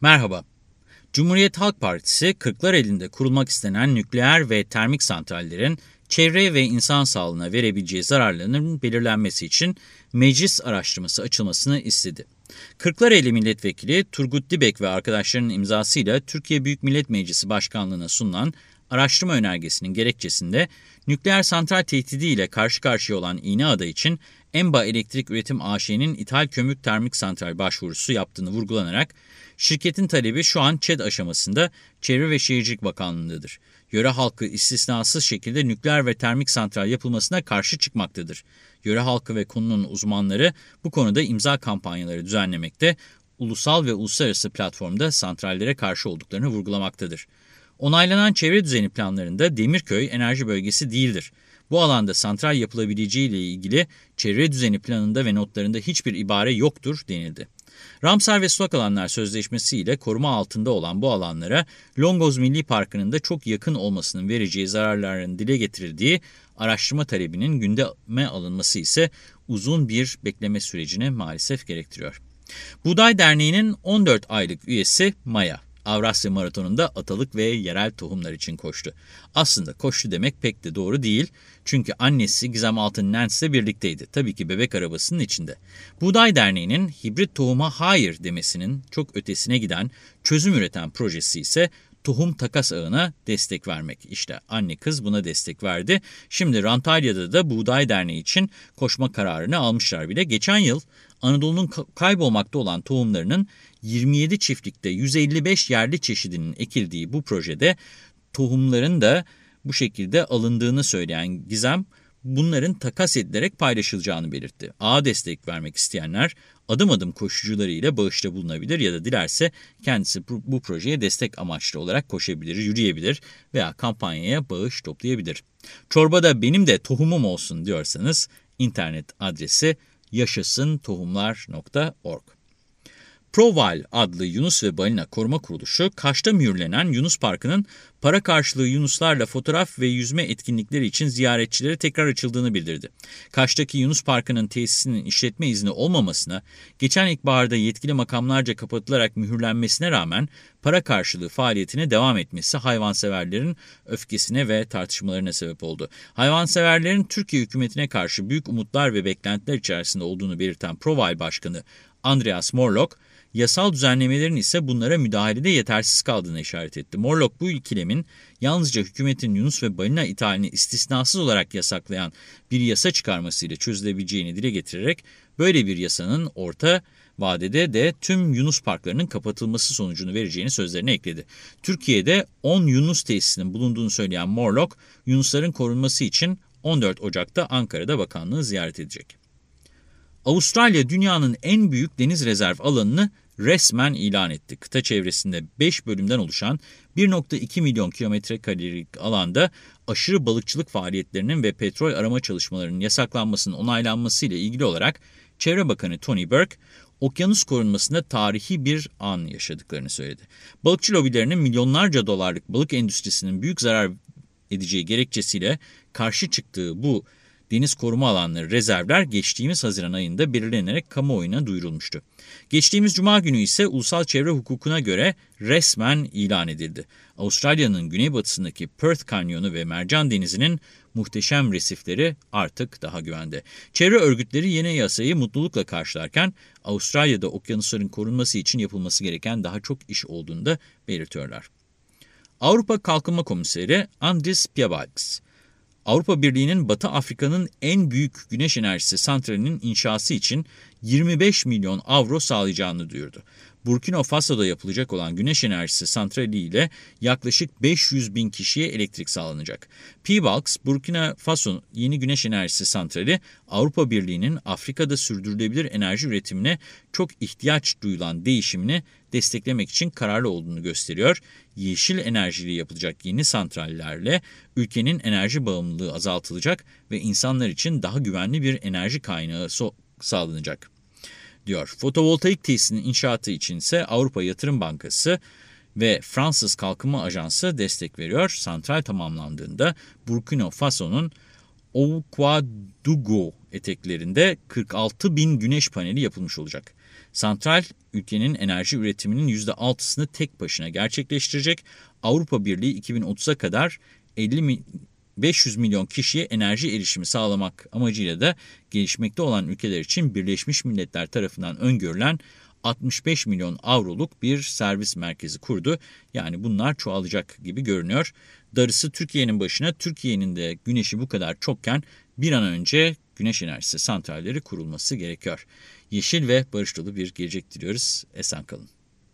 Merhaba. Cumhuriyet Halk Partisi, Kırklar elinde kurulmak istenen nükleer ve termik santrallerin çevre ve insan sağlığına verebileceği zararların belirlenmesi için meclis araştırması açılmasını istedi. Kırklareli Milletvekili Turgut Dibek ve arkadaşlarının imzasıyla Türkiye Büyük Millet Meclisi Başkanlığı'na sunulan araştırma önergesinin gerekçesinde nükleer santral tehdidiyle karşı karşıya olan İğneada için Emba Elektrik Üretim AŞ'nin ithal kömür termik santral başvurusu yaptığını vurgulanarak şirketin talebi şu an ÇED aşamasında Çevre ve Şehircilik Bakanlığı'ndadır. Yöre halkı istisnasız şekilde nükleer ve termik santral yapılmasına karşı çıkmaktadır. Yöre halkı ve konunun uzmanları bu konuda imza kampanyaları düzenlemekte, ulusal ve uluslararası platformda santrallere karşı olduklarını vurgulamaktadır. Onaylanan çevre düzeni planlarında Demirköy enerji bölgesi değildir. Bu alanda santral yapılabileceği ile ilgili çevre düzeni planında ve notlarında hiçbir ibare yoktur denildi. Ramsar ve sulak alanlar sözleşmesi ile koruma altında olan bu alanlara Longoz Milli Parkı'nın da çok yakın olmasının vereceği zararların dile getirildiği araştırma talebinin gündeme alınması ise uzun bir bekleme sürecine maalesef gerektiriyor. Buğday Derneği'nin 14 aylık üyesi Maya. Avrasya Maratonu'nda atalık ve yerel tohumlar için koştu. Aslında koştu demek pek de doğru değil. Çünkü annesi Gizem Altın ile birlikteydi. Tabii ki bebek arabasının içinde. Buğday Derneği'nin hibrit tohuma hayır demesinin çok ötesine giden çözüm üreten projesi ise tohum takas ağına destek vermek. İşte anne kız buna destek verdi. Şimdi Rantalya'da da Buğday Derneği için koşma kararını almışlar bile. Geçen yıl Anadolu'nun kaybolmakta olan tohumlarının 27 çiftlikte 155 yerli çeşidinin ekildiği bu projede tohumların da bu şekilde alındığını söyleyen Gizem, bunların takas edilerek paylaşılacağını belirtti. A destek vermek isteyenler adım adım koşucuları ile bağışta bulunabilir ya da dilerse kendisi bu, projeye destek amaçlı olarak koşabilir, yürüyebilir veya kampanyaya bağış toplayabilir. Çorbada benim de tohumum olsun diyorsanız internet adresi yaşasıntohumlar.org. Proval adlı Yunus ve Balina Koruma Kuruluşu, Kaş'ta mühürlenen Yunus Parkı'nın para karşılığı Yunuslarla fotoğraf ve yüzme etkinlikleri için ziyaretçilere tekrar açıldığını bildirdi. Kaş'taki Yunus Parkı'nın tesisinin işletme izni olmamasına, geçen ilkbaharda yetkili makamlarca kapatılarak mühürlenmesine rağmen para karşılığı faaliyetine devam etmesi hayvanseverlerin öfkesine ve tartışmalarına sebep oldu. Hayvanseverlerin Türkiye hükümetine karşı büyük umutlar ve beklentiler içerisinde olduğunu belirten Proval Başkanı Andreas Morlock, Yasal düzenlemelerin ise bunlara müdahalede yetersiz kaldığını işaret etti. Morlock bu ikilemin yalnızca hükümetin Yunus ve balina ithalini istisnasız olarak yasaklayan bir yasa çıkarmasıyla çözülebileceğini dile getirerek böyle bir yasanın orta vadede de tüm Yunus parklarının kapatılması sonucunu vereceğini sözlerine ekledi. Türkiye'de 10 Yunus tesisinin bulunduğunu söyleyen Morlock, Yunusların korunması için 14 Ocak'ta Ankara'da bakanlığı ziyaret edecek. Avustralya dünyanın en büyük deniz rezerv alanını resmen ilan etti. Kıta çevresinde 5 bölümden oluşan 1.2 milyon kilometre karelik alanda aşırı balıkçılık faaliyetlerinin ve petrol arama çalışmalarının yasaklanmasının onaylanması ile ilgili olarak Çevre Bakanı Tony Burke, okyanus korunmasında tarihi bir an yaşadıklarını söyledi. Balıkçı lobilerinin milyonlarca dolarlık balık endüstrisinin büyük zarar edeceği gerekçesiyle karşı çıktığı bu deniz koruma alanları rezervler geçtiğimiz Haziran ayında belirlenerek kamuoyuna duyurulmuştu. Geçtiğimiz Cuma günü ise ulusal çevre hukukuna göre resmen ilan edildi. Avustralya'nın güneybatısındaki Perth Kanyonu ve Mercan Denizi'nin muhteşem resifleri artık daha güvende. Çevre örgütleri yeni yasayı mutlulukla karşılarken Avustralya'da okyanusların korunması için yapılması gereken daha çok iş olduğunu da belirtiyorlar. Avrupa Kalkınma Komiseri Andris Piebalgs, Avrupa Birliği'nin Batı Afrika'nın en büyük güneş enerjisi santralinin inşası için 25 milyon avro sağlayacağını duyurdu. Burkina Faso'da yapılacak olan güneş enerjisi santrali ile yaklaşık 500 bin kişiye elektrik sağlanacak. Peebalks, Burkina Faso yeni güneş enerjisi santrali Avrupa Birliği'nin Afrika'da sürdürülebilir enerji üretimine çok ihtiyaç duyulan değişimini desteklemek için kararlı olduğunu gösteriyor. Yeşil enerjili yapılacak yeni santrallerle ülkenin enerji bağımlılığı azaltılacak ve insanlar için daha güvenli bir enerji kaynağı sağlanacak diyor. Fotovoltaik tesisinin inşaatı için ise Avrupa Yatırım Bankası ve Fransız Kalkınma Ajansı destek veriyor. Santral tamamlandığında Burkina Faso'nun Ouagadougou eteklerinde 46 bin güneş paneli yapılmış olacak. Santral, ülkenin enerji üretiminin %6'sını tek başına gerçekleştirecek. Avrupa Birliği 2030'a kadar 50 500 milyon kişiye enerji erişimi sağlamak amacıyla da gelişmekte olan ülkeler için Birleşmiş Milletler tarafından öngörülen 65 milyon avroluk bir servis merkezi kurdu. Yani bunlar çoğalacak gibi görünüyor. Darısı Türkiye'nin başına, Türkiye'nin de güneşi bu kadar çokken bir an önce güneş enerjisi santralleri kurulması gerekiyor. Yeşil ve barış dolu bir gelecek diliyoruz. Esen kalın.